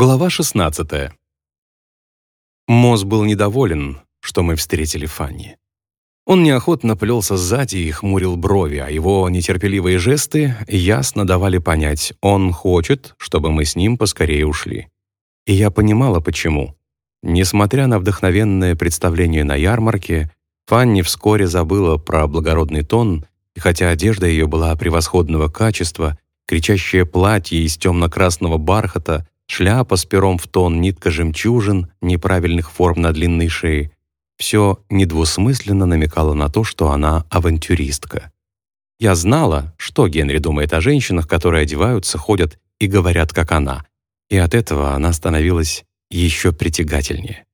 Глава 16. Моз был недоволен, что мы встретили Фанни. Он неохотно плелся сзади и хмурил брови, а его нетерпеливые жесты ясно давали понять, он хочет, чтобы мы с ним поскорее ушли. И я понимала, почему. Несмотря на вдохновенное представление на ярмарке, Фанни вскоре забыла про благородный тон, и хотя одежда ее была превосходного качества, кричащее платье из темно-красного бархата шляпа с пером в тон, нитка жемчужин, неправильных форм на длинной шее. Все недвусмысленно намекало на то, что она авантюристка. Я знала, что Генри думает о женщинах, которые одеваются, ходят и говорят, как она. И от этого она становилась еще притягательнее.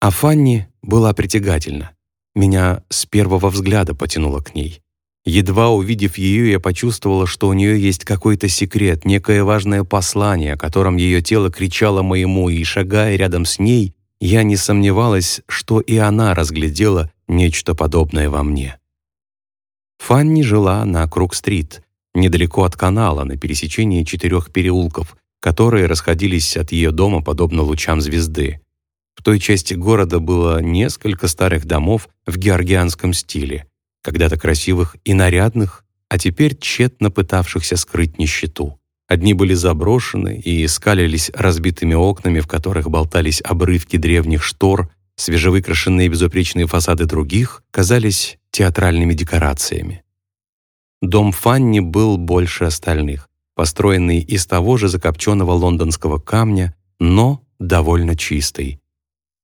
А Фанни была притягательна. Меня с первого взгляда потянуло к ней. Едва увидев ее, я почувствовала, что у нее есть какой-то секрет, некое важное послание, о котором ее тело кричало моему, и, шагая рядом с ней, я не сомневалась, что и она разглядела нечто подобное во мне. Фанни жила на Круг-стрит, недалеко от канала, на пересечении четырех переулков, которые расходились от ее дома подобно лучам звезды. В той части города было несколько старых домов в георгианском стиле, когда-то красивых и нарядных, а теперь тщетно пытавшихся скрыть нищету. Одни были заброшены и скалились разбитыми окнами, в которых болтались обрывки древних штор, свежевыкрашенные безупречные фасады других казались театральными декорациями. Дом Фанни был больше остальных, построенный из того же закопченного лондонского камня, но довольно чистый.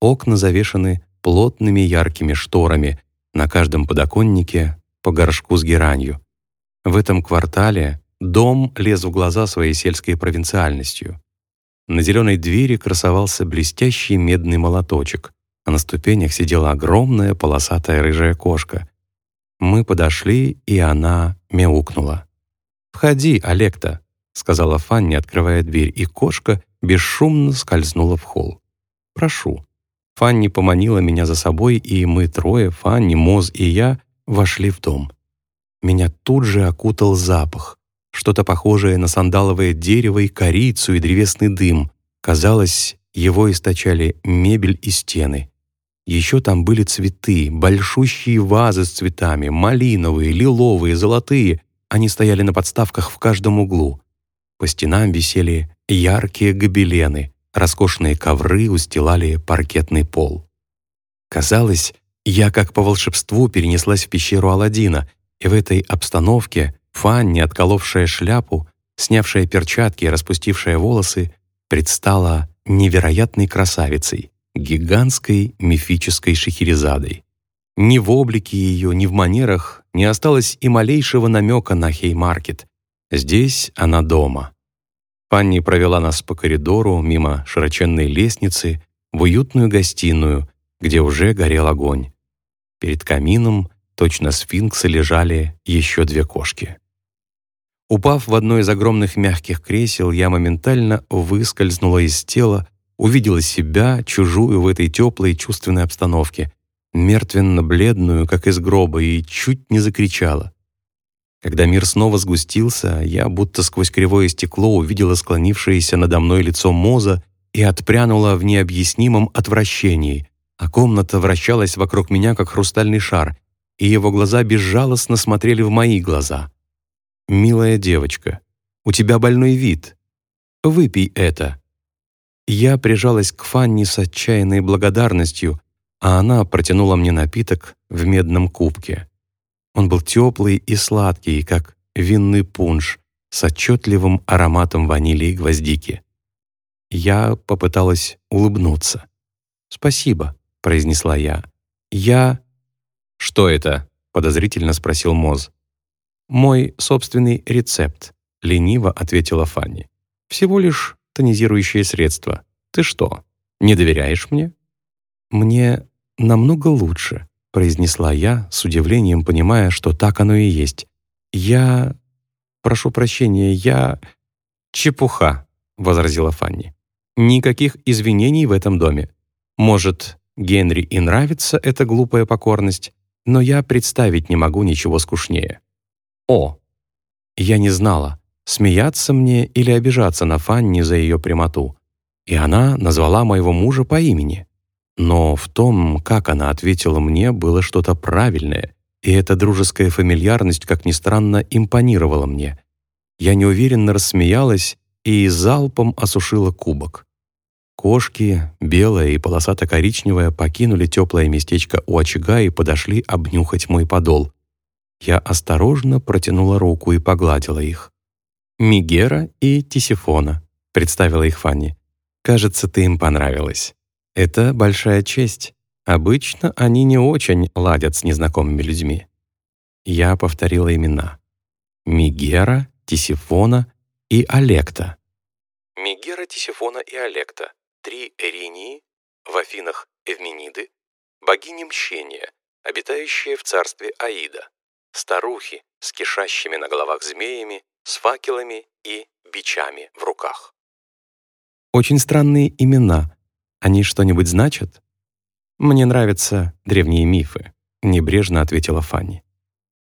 Окна завешаны плотными яркими шторами, на каждом подоконнике по горшку с геранью. В этом квартале дом лез в глаза своей сельской провинциальностью. На зеленой двери красовался блестящий медный молоточек, а на ступенях сидела огромная полосатая рыжая кошка. Мы подошли, и она мяукнула. «Входи, Олекта», — сказала Фанни, открывая дверь, и кошка бесшумно скользнула в холл. «Прошу». Фанни поманила меня за собой, и мы трое, Фанни, Моз и я, вошли в дом. Меня тут же окутал запах, что-то похожее на сандаловое дерево и корицу и древесный дым. Казалось, его источали мебель и стены. Еще там были цветы, большущие вазы с цветами, малиновые, лиловые, золотые. Они стояли на подставках в каждом углу. По стенам висели яркие гобелены — роскошные ковры устилали паркетный пол. Казалось, я как по волшебству перенеслась в пещеру Аладдина, и в этой обстановке Фанни, отколовшая шляпу, снявшая перчатки и распустившая волосы, предстала невероятной красавицей, гигантской мифической шахерезадой. Ни в облике ее, ни в манерах не осталось и малейшего намека на Хеймаркет. Здесь она дома. Панни провела нас по коридору, мимо широченной лестницы, в уютную гостиную, где уже горел огонь. Перед камином, точно сфинксы, лежали еще две кошки. Упав в одно из огромных мягких кресел, я моментально выскользнула из тела, увидела себя, чужую в этой теплой чувственной обстановке, мертвенно-бледную, как из гроба, и чуть не закричала. Когда мир снова сгустился, я будто сквозь кривое стекло увидела склонившееся надо мной лицо Моза и отпрянула в необъяснимом отвращении, а комната вращалась вокруг меня, как хрустальный шар, и его глаза безжалостно смотрели в мои глаза. «Милая девочка, у тебя больной вид. Выпей это». Я прижалась к Фанни с отчаянной благодарностью, а она протянула мне напиток в медном кубке. Он был теплый и сладкий, как винный пунш, с отчетливым ароматом ванили и гвоздики. Я попыталась улыбнуться. «Спасибо», — произнесла я. «Я...» «Что это?» — подозрительно спросил Моз. «Мой собственный рецепт», — лениво ответила Фанни. «Всего лишь тонизирующее средство. Ты что, не доверяешь мне?» «Мне намного лучше», произнесла я, с удивлением понимая, что так оно и есть. «Я... прошу прощения, я...» «Чепуха», — возразила Фанни. «Никаких извинений в этом доме. Может, Генри и нравится эта глупая покорность, но я представить не могу ничего скучнее». «О!» Я не знала, смеяться мне или обижаться на Фанни за ее прямоту. и она назвала моего мужа по имени. Но в том, как она ответила мне, было что-то правильное, и эта дружеская фамильярность, как ни странно, импонировала мне. Я неуверенно рассмеялась и залпом осушила кубок. Кошки, белая и полосато-коричневая, покинули теплое местечко у очага и подошли обнюхать мой подол. Я осторожно протянула руку и погладила их. «Мигера и Тисифона», — представила их Фанни. «Кажется, ты им понравилась. Это большая честь. Обычно они не очень ладят с незнакомыми людьми». Я повторила имена. Мигера, Тисифона и Олекта. Мигера, Тисифона и Олекта — три Эринии, в Афинах Эвмениды, богини мщения, обитающие в царстве Аида, старухи с кишащими на головах змеями, с факелами и бичами в руках. Очень странные имена. Они что-нибудь значат? Мне нравятся древние мифы, небрежно ответила Фанни.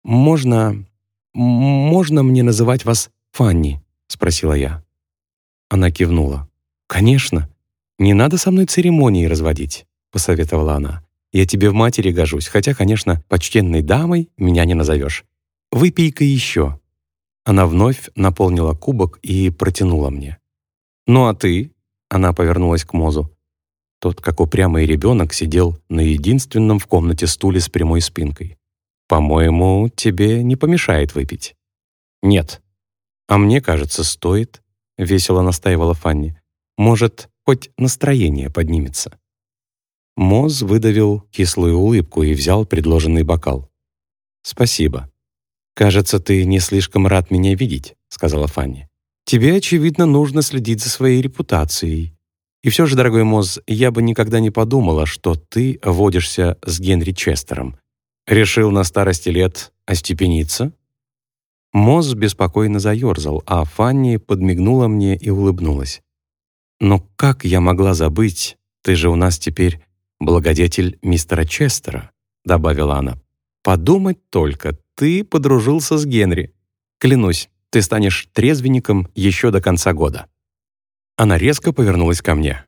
Можно... можно мне называть вас Фанни? спросила я. Она кивнула. «Конечно. Не надо со мной церемонии разводить», — посоветовала она. «Я тебе в матери гожусь, хотя, конечно, почтенной дамой меня не назовешь. Выпей-ка еще». Она вновь наполнила кубок и протянула мне. «Ну а ты?» — она повернулась к Мозу. Тот, как упрямый ребенок, сидел на единственном в комнате стуле с прямой спинкой. «По-моему, тебе не помешает выпить». «Нет». «А мне кажется, стоит», — весело настаивала Фанни. «Может, хоть настроение поднимется». Моз выдавил кислую улыбку и взял предложенный бокал. «Спасибо», «Кажется, ты не слишком рад меня видеть», — сказала Фанни. «Тебе, очевидно, нужно следить за своей репутацией. И все же, дорогой Моз, я бы никогда не подумала, что ты водишься с Генри Честером. Решил на старости лет остепениться?» Моз беспокойно заерзал, а Фанни подмигнула мне и улыбнулась. «Но как я могла забыть? Ты же у нас теперь благодетель мистера Честера», — добавила она. «Подумать только, ты подружился с Генри. Клянусь, ты станешь трезвенником еще до конца года». Она резко повернулась ко мне.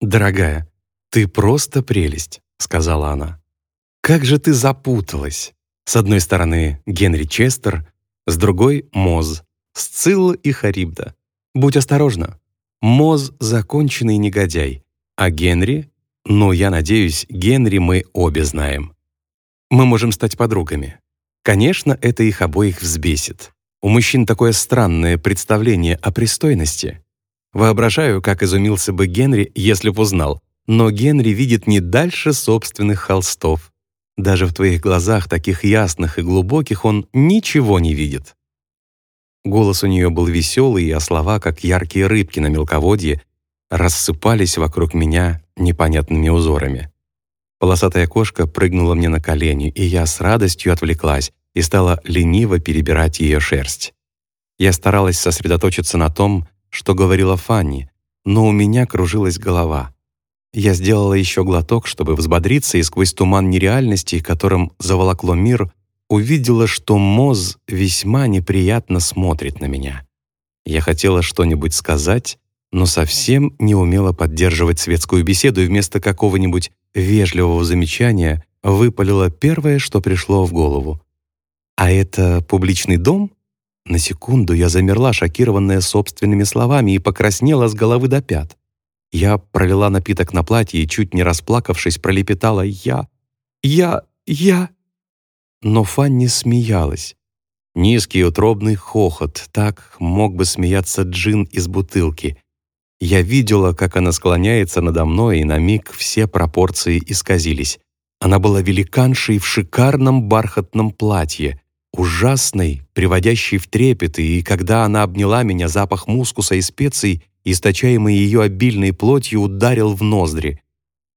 «Дорогая, ты просто прелесть», — сказала она. «Как же ты запуталась! С одной стороны Генри Честер, с другой — Моз, Сцилла и Харибда. Будь осторожна. Моз — законченный негодяй, а Генри... Ну, я надеюсь, Генри мы обе знаем. Мы можем стать подругами. Конечно, это их обоих взбесит. У мужчин такое странное представление о пристойности. Воображаю, как изумился бы Генри, если б узнал. Но Генри видит не дальше собственных холстов. Даже в твоих глазах, таких ясных и глубоких, он ничего не видит. Голос у нее был веселый, а слова, как яркие рыбки на мелководье, рассыпались вокруг меня непонятными узорами. Полосатая кошка прыгнула мне на колени, и я с радостью отвлеклась и стала лениво перебирать ее шерсть. Я старалась сосредоточиться на том, что говорила Фанни, но у меня кружилась голова. Я сделала еще глоток, чтобы взбодриться, и сквозь туман нереальности, которым заволокло мир, увидела, что Моз весьма неприятно смотрит на меня. Я хотела что-нибудь сказать, но совсем не умела поддерживать светскую беседу и вместо какого-нибудь вежливого замечания выпалила первое, что пришло в голову. «А это публичный дом?» На секунду я замерла, шокированная собственными словами, и покраснела с головы до пят. Я пролила напиток на платье и, чуть не расплакавшись, пролепетала «Я! Я! Я!» Но Фанни смеялась. Низкий утробный хохот, так мог бы смеяться джин из бутылки. Я видела, как она склоняется надо мной, и на миг все пропорции исказились. Она была великаншей в шикарном бархатном платье, ужасной, приводящей в трепет, и когда она обняла меня, запах мускуса и специй, источаемый ее обильной плотью, ударил в ноздри.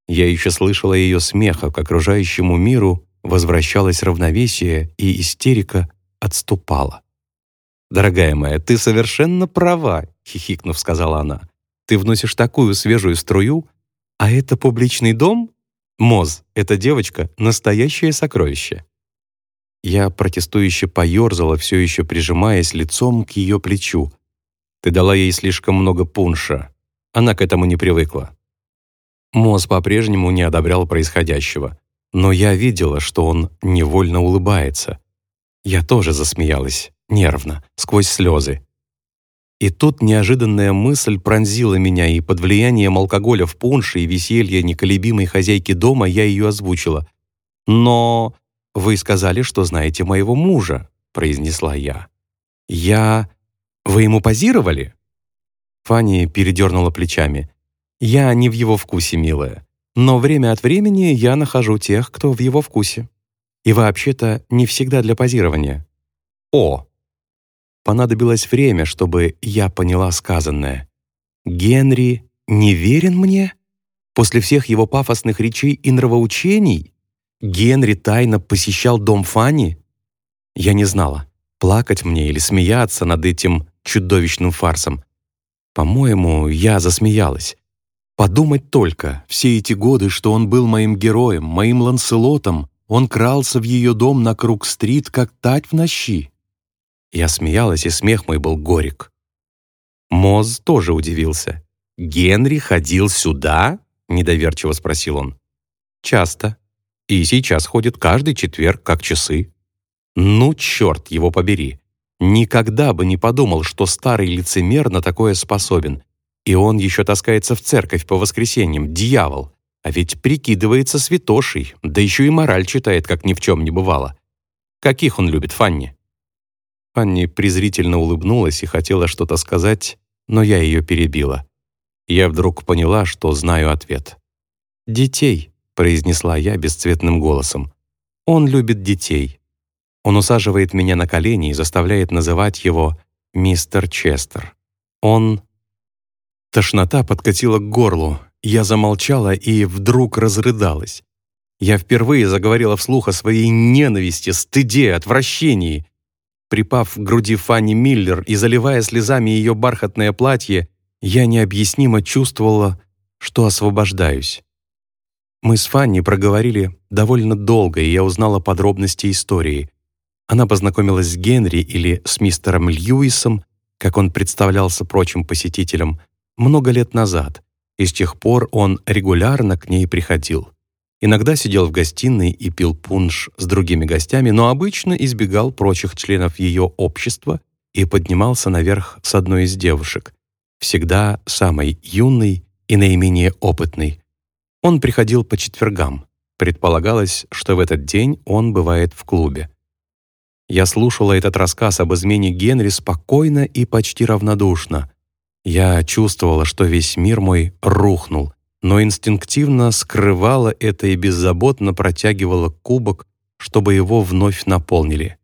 Я еще слышала ее смеха, к окружающему миру возвращалось равновесие, и истерика отступала. «Дорогая моя, ты совершенно права», — хихикнув, сказала она. Ты вносишь такую свежую струю, а это публичный дом? Моз, эта девочка — настоящее сокровище». Я протестующе поёрзала, все еще прижимаясь лицом к ее плечу. «Ты дала ей слишком много пунша. Она к этому не привыкла. Моз по-прежнему не одобрял происходящего, но я видела, что он невольно улыбается. Я тоже засмеялась, нервно, сквозь слезы. И тут неожиданная мысль пронзила меня, и под влиянием алкоголя в пунше и веселья неколебимой хозяйки дома я ее озвучила. «Но вы сказали, что знаете моего мужа», — произнесла я. «Я... Вы ему позировали?» Фанни передернула плечами. «Я не в его вкусе, милая. Но время от времени я нахожу тех, кто в его вкусе. И вообще-то не всегда для позирования». «О!» Понадобилось время, чтобы я поняла сказанное. «Генри не верен мне? После всех его пафосных речей и нравоучений? Генри тайно посещал дом Фанни?» Я не знала, плакать мне или смеяться над этим чудовищным фарсом. По-моему, я засмеялась. Подумать только, все эти годы, что он был моим героем, моим Ланселотом, он крался в ее дом на Круг-стрит, как тать в ночи. Я смеялась, и смех мой был горек. Моз тоже удивился. «Генри ходил сюда?» — недоверчиво спросил он. «Часто. И сейчас ходит каждый четверг, как часы». «Ну, черт его побери! Никогда бы не подумал, что старый лицемер на такое способен. И он еще таскается в церковь по воскресеньям, дьявол. А ведь прикидывается святошей, да еще и мораль читает, как ни в чем не бывало. Каких он любит, Фанни?» Фанни презрительно улыбнулась и хотела что-то сказать, но я ее перебила. Я вдруг поняла, что знаю ответ. «Детей», — произнесла я бесцветным голосом. «Он любит детей. Он усаживает меня на колени и заставляет называть его «Мистер Честер». Он... Тошнота подкатила к горлу. Я замолчала и вдруг разрыдалась. Я впервые заговорила вслух о своей ненависти, стыде, отвращении. Припав к груди Фанни Миллер и заливая слезами ее бархатное платье, я необъяснимо чувствовала, что освобождаюсь. Мы с Фанни проговорили довольно долго, и я узнала подробности истории. Она познакомилась с Генри или с мистером Льюисом, как он представлялся прочим посетителям, много лет назад, и с тех пор он регулярно к ней приходил. Иногда сидел в гостиной и пил пунш с другими гостями, но обычно избегал прочих членов ее общества и поднимался наверх с одной из девушек, всегда самой юной и наименее опытной. Он приходил по четвергам. Предполагалось, что в этот день он бывает в клубе. Я слушала этот рассказ об измене Генри спокойно и почти равнодушно. Я чувствовала, что весь мир мой рухнул, но инстинктивно скрывала это и беззаботно протягивала кубок, чтобы его вновь наполнили.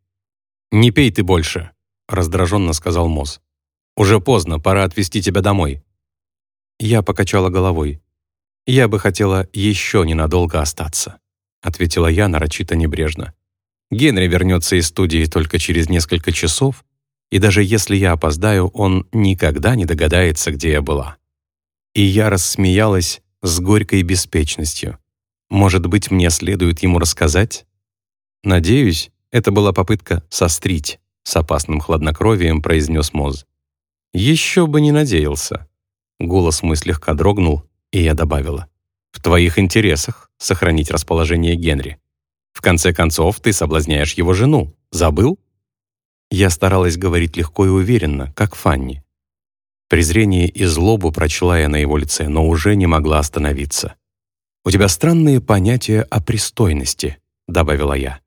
«Не пей ты больше», — раздраженно сказал Моз. «Уже поздно, пора отвезти тебя домой». Я покачала головой. «Я бы хотела еще ненадолго остаться», — ответила я нарочито небрежно. Генри вернется из студии только через несколько часов, и даже если я опоздаю, он никогда не догадается, где я была. И я рассмеялась с горькой беспечностью. Может быть, мне следует ему рассказать? Надеюсь, это была попытка сострить, с опасным хладнокровием произнес Моз. Еще бы не надеялся. Голос мой слегка дрогнул, и я добавила. В твоих интересах сохранить расположение Генри. В конце концов, ты соблазняешь его жену. Забыл?» Я старалась говорить легко и уверенно, как Фанни. Презрение и злобу прочла я на его лице, но уже не могла остановиться. «У тебя странные понятия о пристойности», — добавила я.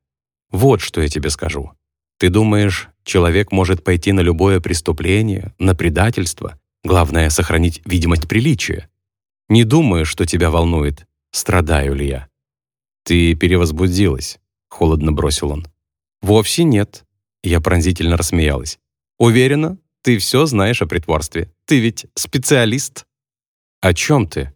«Вот что я тебе скажу. Ты думаешь, человек может пойти на любое преступление, на предательство? Главное — сохранить видимость приличия. Не думаю, что тебя волнует, страдаю ли я. «Ты перевозбудилась», — холодно бросил он. «Вовсе нет», — я пронзительно рассмеялась. «Уверена, ты все знаешь о притворстве. Ты ведь специалист». «О чем ты?»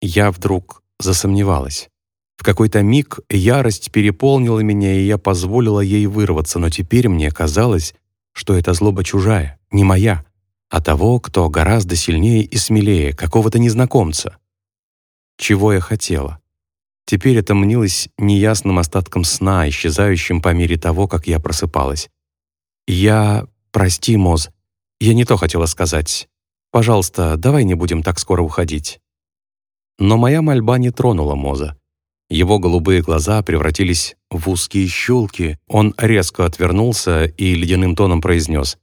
Я вдруг засомневалась. В какой-то миг ярость переполнила меня, и я позволила ей вырваться, но теперь мне казалось, что эта злоба чужая, не моя, а того, кто гораздо сильнее и смелее, какого-то незнакомца. Чего я хотела? Теперь это мнилось неясным остатком сна, исчезающим по мере того, как я просыпалась. «Я... прости, Моз, я не то хотела сказать. Пожалуйста, давай не будем так скоро уходить». Но моя мольба не тронула Моза. Его голубые глаза превратились в узкие щелки. Он резко отвернулся и ледяным тоном произнес.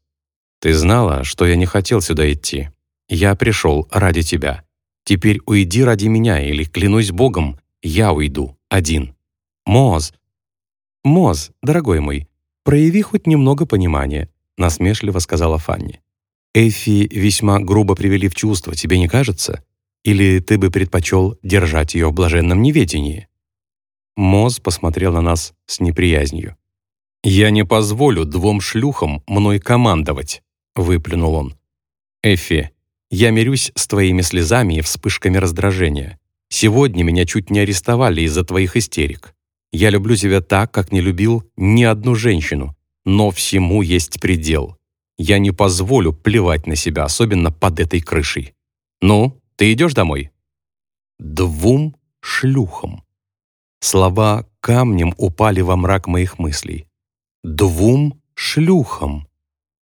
«Ты знала, что я не хотел сюда идти. Я пришел ради тебя. Теперь уйди ради меня, или, клянусь Богом, я уйду один. Моз!» «Моз, дорогой мой, прояви хоть немного понимания», насмешливо сказала Фанни. «Эфи весьма грубо привели в чувство, тебе не кажется? Или ты бы предпочел держать ее в блаженном неведении?» Моз посмотрел на нас с неприязнью. «Я не позволю двум шлюхам мной командовать», — выплюнул он. «Эффи, я мирюсь с твоими слезами и вспышками раздражения. Сегодня меня чуть не арестовали из-за твоих истерик. Я люблю тебя так, как не любил ни одну женщину, но всему есть предел. Я не позволю плевать на себя, особенно под этой крышей. Ну, ты идешь домой?» «Двум шлюхам», Слова камнем упали во мрак моих мыслей. «Двум шлюхам!»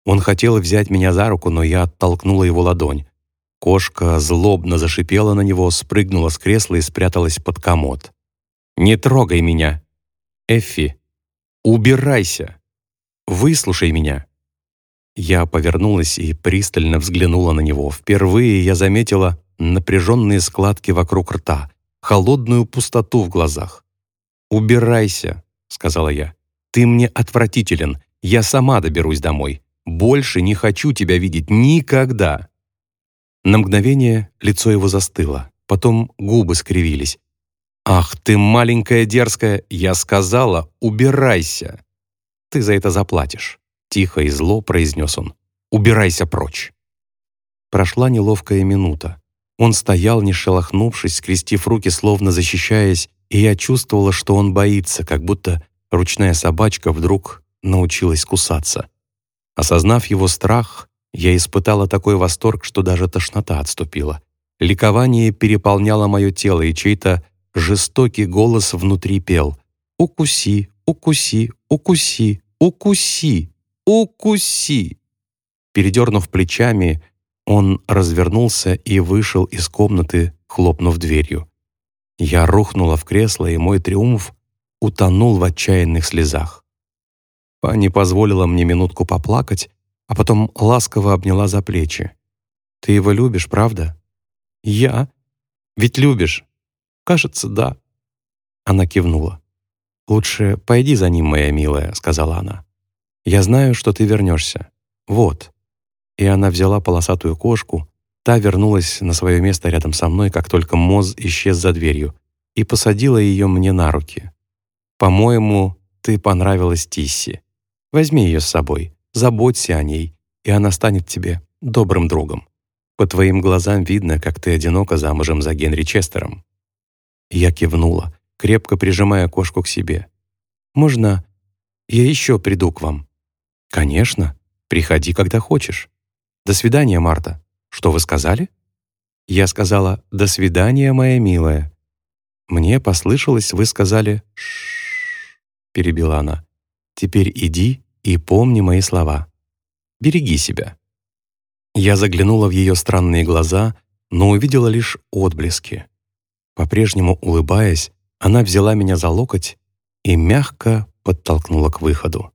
Он хотел взять меня за руку, но я оттолкнула его ладонь. Кошка злобно зашипела на него, спрыгнула с кресла и спряталась под комод. «Не трогай меня!» «Эффи, убирайся! Выслушай меня!» Я повернулась и пристально взглянула на него. Впервые я заметила напряженные складки вокруг рта, холодную пустоту в глазах. «Убирайся», — сказала я. «Ты мне отвратителен. Я сама доберусь домой. Больше не хочу тебя видеть никогда». На мгновение лицо его застыло, потом губы скривились. «Ах ты, маленькая дерзкая, я сказала, убирайся!» «Ты за это заплатишь», — тихо и зло произнес он. «Убирайся прочь!» Прошла неловкая минута. Он стоял, не шелохнувшись, скрестив руки, словно защищаясь, и я чувствовала, что он боится, как будто ручная собачка вдруг научилась кусаться. Осознав его страх, я испытала такой восторг, что даже тошнота отступила. Ликование переполняло мое тело, и чей-то жестокий голос внутри пел «Укуси, укуси, укуси, укуси, укуси». Передернув плечами, он развернулся и вышел из комнаты, хлопнув дверью. Я рухнула в кресло, и мой триумф утонул в отчаянных слезах. Пани позволила мне минутку поплакать, а потом ласково обняла за плечи. «Ты его любишь, правда?» «Я? Ведь любишь?» «Кажется, да». Она кивнула. «Лучше пойди за ним, моя милая», — сказала она. «Я знаю, что ты вернешься. Вот» и она взяла полосатую кошку, та вернулась на свое место рядом со мной, как только Моз исчез за дверью, и посадила ее мне на руки. «По-моему, ты понравилась Тисси. Возьми ее с собой, заботься о ней, и она станет тебе добрым другом. По твоим глазам видно, как ты одиноко замужем за Генри Честером». Я кивнула, крепко прижимая кошку к себе. «Можно я еще приду к вам?» «Конечно, приходи, когда хочешь». «До свидания, Марта. Что вы сказали?» Я сказала «До свидания, моя милая». «Мне послышалось, вы сказали «Ш-ш-ш», перебила она. «Теперь иди и помни мои слова. Береги себя». Я заглянула в ее странные глаза, но увидела лишь отблески. По-прежнему улыбаясь, она взяла меня за локоть и мягко подтолкнула к выходу.